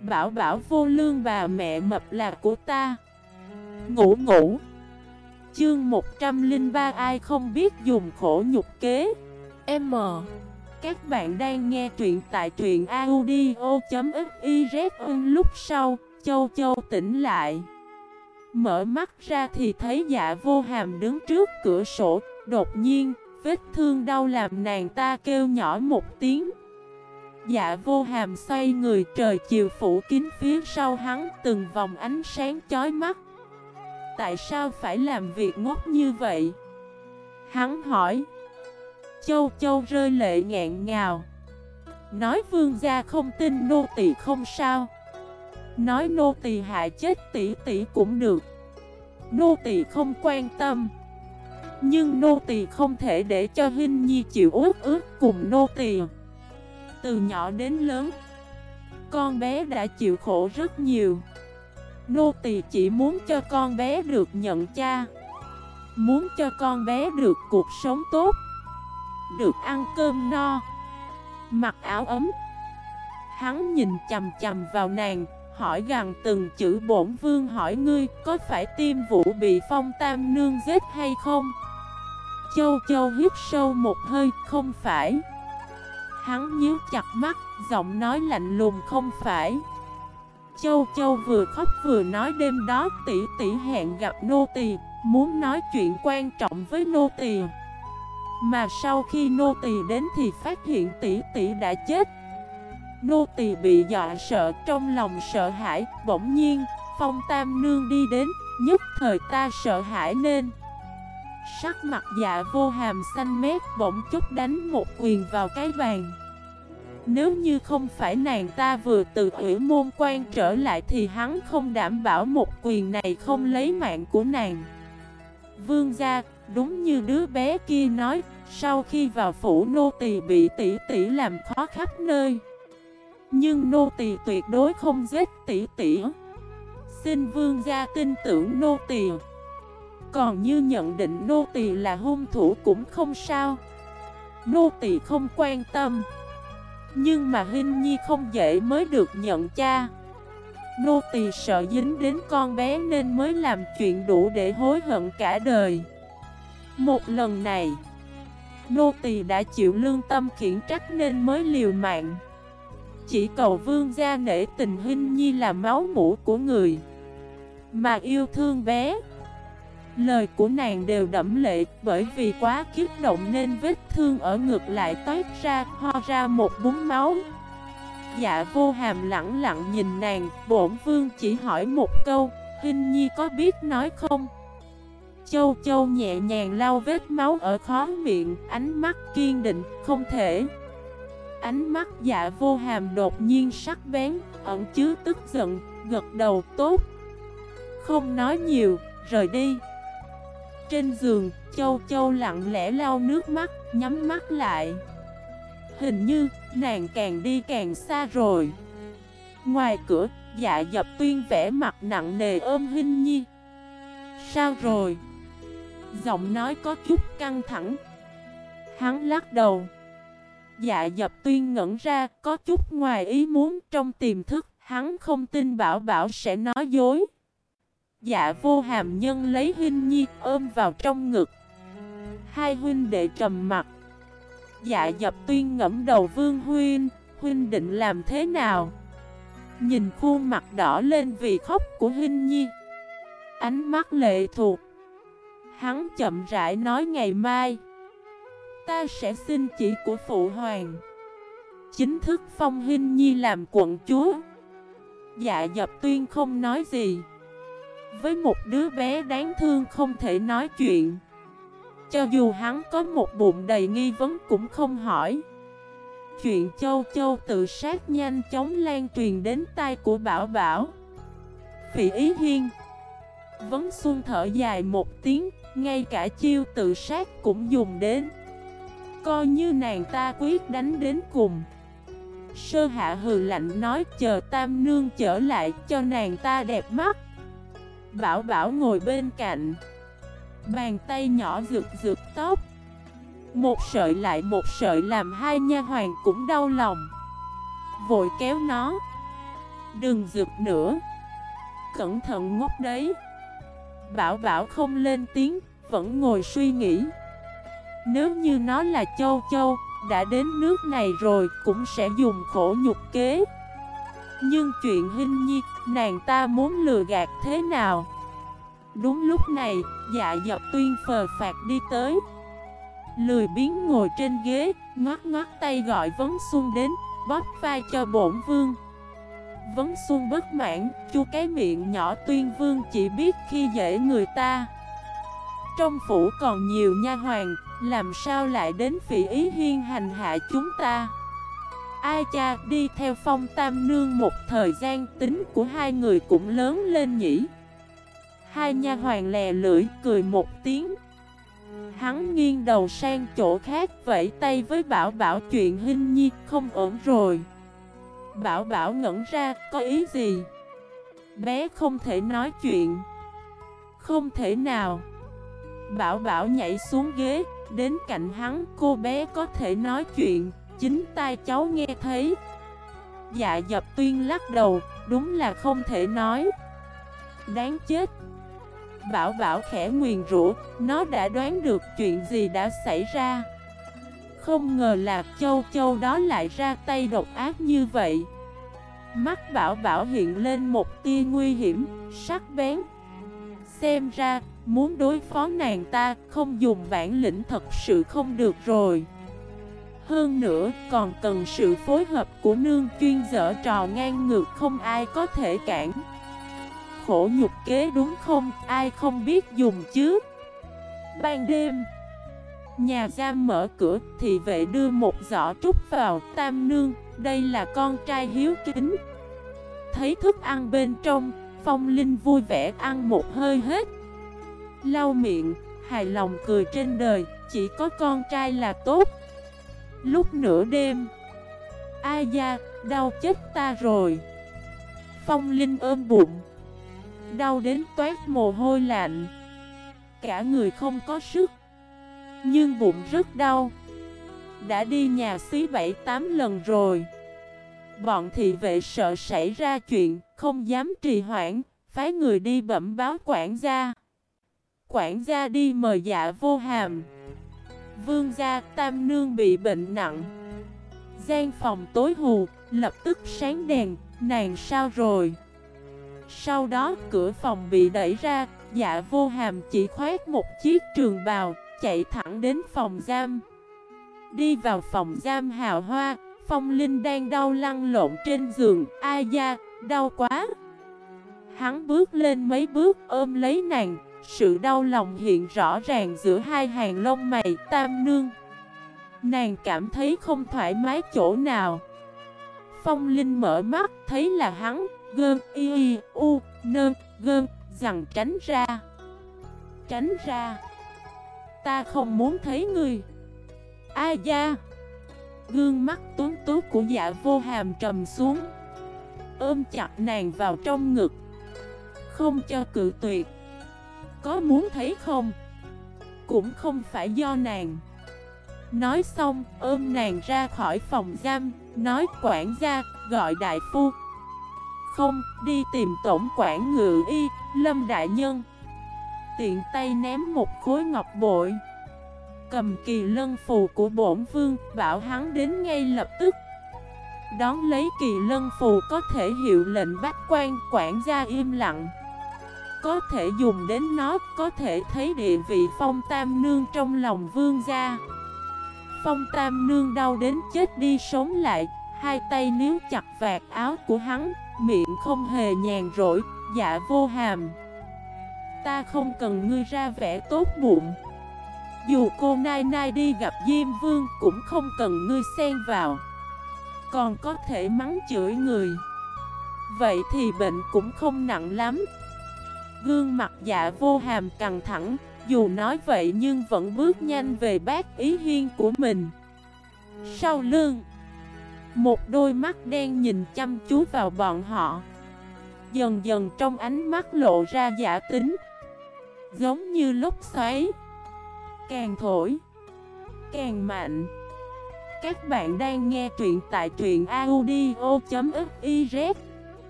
Bảo bảo vô lương bà mẹ mập là của ta. Ngủ ngủ. Chương 103 ai không biết dùng khổ nhục kế. M Các bạn đang nghe truyện tại truyện audio.xyz lúc sau Châu Châu tỉnh lại. Mở mắt ra thì thấy dạ vô hàm đứng trước cửa sổ Đột nhiên, vết thương đau làm nàng ta kêu nhỏ một tiếng. Dạ vô hàm xoay người, trời chiều phủ kín phía sau hắn, từng vòng ánh sáng chói mắt. Tại sao phải làm việc ngốc như vậy? Hắn hỏi. Châu châu rơi lệ ngẹn ngào. Nói vương gia không tin, nô tỳ không sao. Nói nô tỳ hại chết tỷ tỷ cũng được. Nô tỳ không quan tâm. Nhưng nô tỳ không thể để cho Hinh Nhi chịu ước ước cùng nô tỳ. Từ nhỏ đến lớn Con bé đã chịu khổ rất nhiều Nô tỳ chỉ muốn cho con bé được nhận cha Muốn cho con bé được cuộc sống tốt Được ăn cơm no Mặc áo ấm Hắn nhìn chầm chầm vào nàng hỏi rằng từng chữ bổn vương hỏi ngươi có phải tiêm vũ bị phong tam nương giết hay không? Châu châu hít sâu một hơi, không phải. Hắn nhíu chặt mắt, giọng nói lạnh lùng không phải. Châu châu vừa khóc vừa nói đêm đó tỷ tỷ hẹn gặp nô tỳ, muốn nói chuyện quan trọng với nô tỳ. Mà sau khi nô tỳ đến thì phát hiện tỷ tỷ đã chết. Nô tỳ bị dọa sợ trong lòng sợ hãi Bỗng nhiên Phong Tam Nương đi đến Nhất thời ta sợ hãi nên Sắc mặt dạ vô hàm xanh mét Bỗng chút đánh một quyền vào cái bàn. Nếu như không phải nàng ta vừa từ ủy môn quan trở lại Thì hắn không đảm bảo một quyền này không lấy mạng của nàng. Vương gia, Đúng như đứa bé kia nói, Sau khi vào phủ nô tỳ bị tỷ tỷ làm khó khắp nơi. Nhưng nô tỳ tuyệt đối không giết tỷ tỷ. Xin vương gia tin tưởng nô tỳ. Còn như nhận định nô tỳ là hung thủ cũng không sao. Nô tỳ không quan tâm. Nhưng mà Hinh Nhi không dễ mới được nhận cha. Nô tỳ sợ dính đến con bé nên mới làm chuyện đủ để hối hận cả đời. Một lần này, Nô tỳ đã chịu lương tâm khiển trách nên mới liều mạng. Chỉ cầu vương gia nể tình hình nhi là máu mũ của người. Mà yêu thương bé Lời của nàng đều đẫm lệ bởi vì quá kiếp động nên vết thương ở ngực lại toát ra, ho ra một búng máu. Dạ vô hàm lặng lặng nhìn nàng, bổn vương chỉ hỏi một câu, Hình Nhi có biết nói không? Châu Châu nhẹ nhàng lau vết máu ở khó miệng, ánh mắt kiên định, không thể. Ánh mắt dạ vô hàm đột nhiên sắc bén, ẩn chứa tức giận, gật đầu tốt. Không nói nhiều, rời đi. Trên giường, châu châu lặng lẽ lau nước mắt, nhắm mắt lại. Hình như, nàng càng đi càng xa rồi. Ngoài cửa, dạ dập tuyên vẽ mặt nặng nề ôm Hinh Nhi. Sao rồi? Giọng nói có chút căng thẳng. Hắn lắc đầu. Dạ dập tuyên ngẩn ra có chút ngoài ý muốn trong tiềm thức Hắn không tin bảo bảo sẽ nói dối Dạ vô hàm nhân lấy huynh nhi ôm vào trong ngực. Hai huynh đệ trầm mặt Dạ dập tuyên ngẫm đầu vương huynh Huynh định làm thế nào? Nhìn khuôn mặt đỏ lên vì khóc của huynh nhi. Ánh mắt lệ thuộc. Hắn chậm rãi nói ngày mai, Ta sẽ xin chỉ của Phụ Hoàng. Chính thức phong huynh Nhi làm quận chúa. Dạ dập tuyên không nói gì. Với một đứa bé đáng thương không thể nói chuyện. Cho dù hắn có một bụng đầy nghi vấn cũng không hỏi. Chuyện châu châu tự sát nhanh chóng lan truyền đến tai của Bảo Bảo. Phỉ Ý Hiên. Vấn Xuân thở dài một tiếng, Ngay cả chiêu tự sát cũng dùng đến. Coi như nàng ta quyết đánh đến cùng. Sơ hạ hừ lạnh nói, chờ tam nương trở lại cho nàng ta đẹp mắt. Bảo bảo ngồi bên cạnh. Bàn tay nhỏ rực rực tóc. Một sợi lại một sợi làm hai nha hoàng cũng đau lòng. Vội kéo nó. Đừng rực nữa. Cẩn thận ngốc đấy. Bảo bảo không lên tiếng, Vẫn ngồi suy nghĩ. Nếu như nó là châu châu, Đã đến nước này rồi Cũng sẽ dùng khổ nhục kế. Nhưng chuyện hình nhi, Nàng ta muốn lừa gạt thế nào? Đúng lúc này Dạ dập tuyên phờ phạt đi tới. Lười biến ngồi trên ghế Ngót ngót tay gọi Vấn Xuân đến, Bóp vai cho bổn vương. Vấn Xuân bất mãn, Chu cái miệng nhỏ tuyên vương chỉ biết khi dễ người ta. Trong phủ còn nhiều nha hoàng, Làm sao lại đến phỉ ý hiên hành hạ chúng ta? Ai cha, đi theo phong tam nương một thời gian, tính của hai người cũng lớn lên nhỉ? Hai nha hoàng lè lưỡi, cười một tiếng. Hắn nghiêng đầu sang chỗ khác, vẫy tay với Bảo Bảo chuyện hình nhi, không ổn rồi. Bảo Bảo ngẩn ra, có ý gì? Bé không thể nói chuyện. Không thể nào. Bảo Bảo nhảy xuống ghế, Đến cạnh hắn, cô bé có thể nói chuyện. Chính tai cháu nghe thấy. Dạ dập tuyên lắc đầu Đúng là không thể nói. Đáng chết. Bảo Bảo khẽ nguyền rủa Nó đã đoán được chuyện gì đã xảy ra. Không ngờ là châu châu đó lại ra tay độc ác như vậy. Mắt Bảo Bảo hiện lên một tia nguy hiểm, sắc bén. Xem ra, muốn đối phó nàng ta không dùng bản lĩnh thật sự không được rồi. Hơn nữa, còn cần sự phối hợp của nương chuyên dở trò ngang ngược không ai có thể cản. Khổ nhục kế đúng không, ai không biết dùng chứ? Ban đêm Nhà giam mở cửa thì vệ đưa một giỏ trúc vào Tam nương, đây là con trai hiếu kính. Thấy thức ăn bên trong, Phong Linh vui vẻ ăn một hơi hết. Lau miệng, hài lòng cười trên đời, chỉ có con trai là tốt. Lúc nửa đêm. Ai da, đau chết ta rồi. Phong Linh ôm bụng. Đau đến toát mồ hôi lạnh. Cả người không có sức. Nhưng bụng rất đau. Đã đi nhà xí 7-8 lần rồi. Bọn thị vệ sợ xảy ra chuyện Không dám trì hoãn Phái người đi bẩm báo quản gia. Quản gia đi mời dạ vô hàm. Vương gia tam nương bị bệnh nặng gian phòng tối hù Lập tức sáng đèn Nàng sao rồi sau đó cửa phòng bị đẩy ra, dạ vô hàm chỉ khoét một chiếc trường bào, chạy thẳng đến phòng giam. Đi vào phòng giam hào hoa, Phong Linh đang đau lăn lộn trên giường, ai da, đau quá. Hắn bước lên mấy bước ôm lấy nàng, sự đau lòng hiện rõ ràng giữa hai hàng lông mày tam nương. Nàng cảm thấy không thoải mái chỗ nào. Phong Linh mở mắt thấy là hắn, gơn y y u nơ gơn rằng tránh ra. Tránh ra. Ta không muốn thấy ngươi A da Gương mắt tuấn tú của dạ vô hàm trầm xuống. Ôm chặt nàng vào trong ngực. Không cho cự tuyệt. Có muốn thấy không? Cũng không phải do nàng. Nói xong ôm nàng ra khỏi phòng giam Nói quản gia gọi đại phu. Không, đi tìm tổng quản ngự y, Lâm Đại Nhân. Tiện tay ném một khối ngọc bội. Cầm kỳ lân phù của bổn vương, bảo hắn đến ngay lập tức. Đón lấy kỳ lân phù có thể hiệu lệnh bác quan quản gia im lặng. Có thể dùng đến nó, có thể thấy địa vị phong tam nương trong lòng vương gia. Phong tam nương đau đến chết đi sống lại Hai tay níu chặt vạt áo của hắn Miệng không hề nhàn rỗi, dạ vô hàm. Ta không cần ngươi ra vẻ tốt bụng. Dù cô Nai Nai đi gặp Diêm Vương cũng không cần ngươi xen vào. Còn có thể mắng chửi người. Vậy thì bệnh cũng không nặng lắm. Gương mặt dạ vô hàm căng thẳng, Dù nói vậy nhưng vẫn bước nhanh về bác ý hiên của mình. Sau lưng, một đôi mắt đen nhìn chăm chú vào bọn họ. Dần dần trong ánh mắt lộ ra giả tính, Giống như lúc xoáy. Càng thổi, Càng mạnh. Các bạn đang nghe truyện tại truyện audio.fif